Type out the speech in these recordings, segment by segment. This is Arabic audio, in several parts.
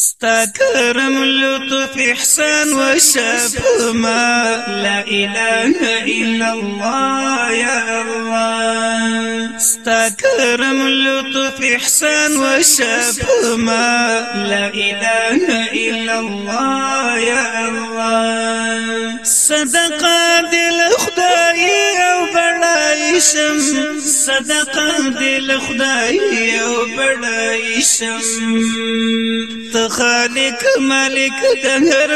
ستا کرم لطف احسان وشفما لا إله إلا الله يا الله. ستا کرم لطف احسان وشفما لا إله إلا الله يا الله. صدقه دل خدای أو بڑای شم صدقه دل خدای أو بڑای ته خالق مالک د هر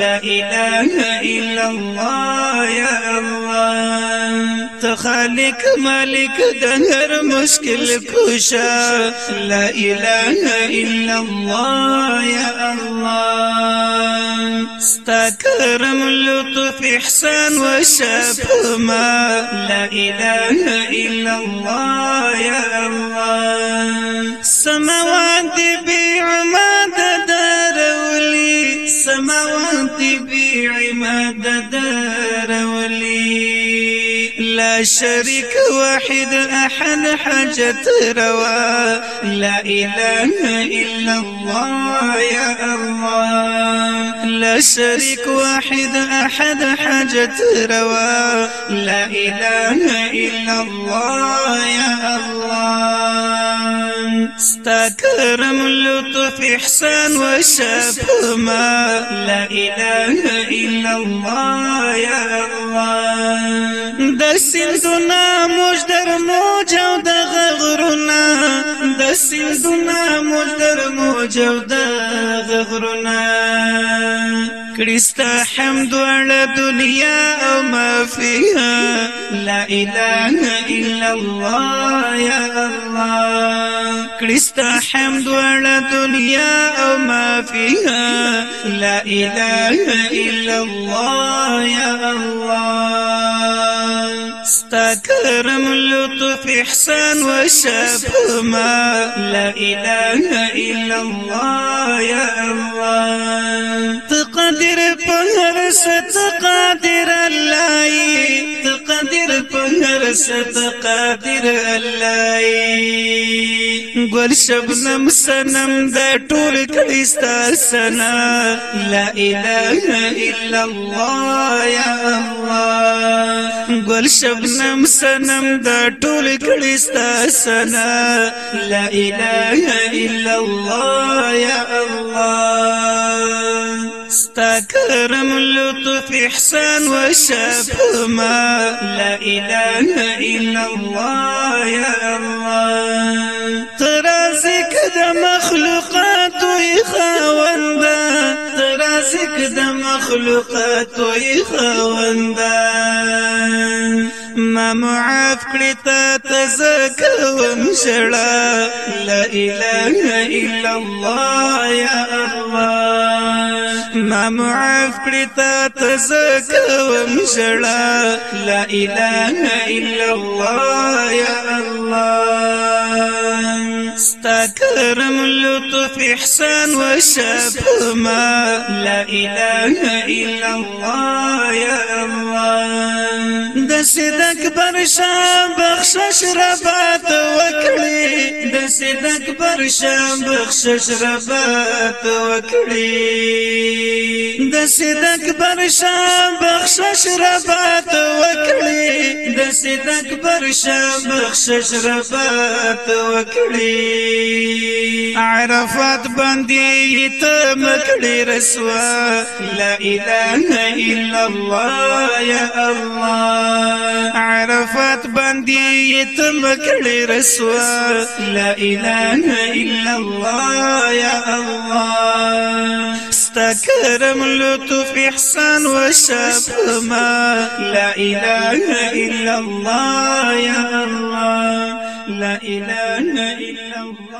لا اله الا الله یا الله. ته خالق مالک د هر مشکل کوشا لا اله الا الله یا الله. ستا کرم لطف احسان وشفما لا اله الا الله یا الله. سماوات بعماد دارولي سماوات بعماد دارولي. لا شريك واحد أحد حاجة روا لا إله إلا الله يا الله. لا شريك واحد أحد حاجة روا لا إله إلا الله يا الله. ستا کرم لطف احسان وشفما لا إله إلا الله يا الله د مجدر موج أو د غغرنا د سندنا مجدر موج أو د غغرنا کړستا حمد على دنیا أو ما فيها لا اله الا الله يا الله. کړستا حمد على دنیا أو ما فيها لا اله الا الله يا الله. ستا کرم لطف إحسان وشفما لا إله إلا الله يا الله. تقدر په ست قادر الله تقدر په ست قادر الله ګل شبنم سنم د ټول کړيستا سنا لا اله الا الله يا الله. ګل شبنم سنم د ټول کړيستا سنا لا اله الا الله يا الله. ستا کرم لطف إحسان وشفما لا إله إلا الله يا الله. ترازك د مخلوقات خاوندا ترازك د مخلوقات خاوندا ما معاف کړی ته تزکوم لا إله إلا الله يا الله. ما معاف کړی ته تزکوم شړا لا إله إلا الله يا الله. ستا کرم لطف إحسان وشفما لا إله إلا الله يا الله. د صدق برشا بخشش ربات وکړي. د صدق برشا بخشش ربات وکړي. د صدق برشا بخشش ربات وکړي. د صدق برشا بخشش ربات وکړي. عرفات باندې ته مکړي رسوا. لا اله الا الله يا الله. عرفات باندې ته مکړي رسوا لا إله إلا الله يا الله. استكرم لطف احسان وشفما لا إله إلا الله يا الله. لا إله إلا الله.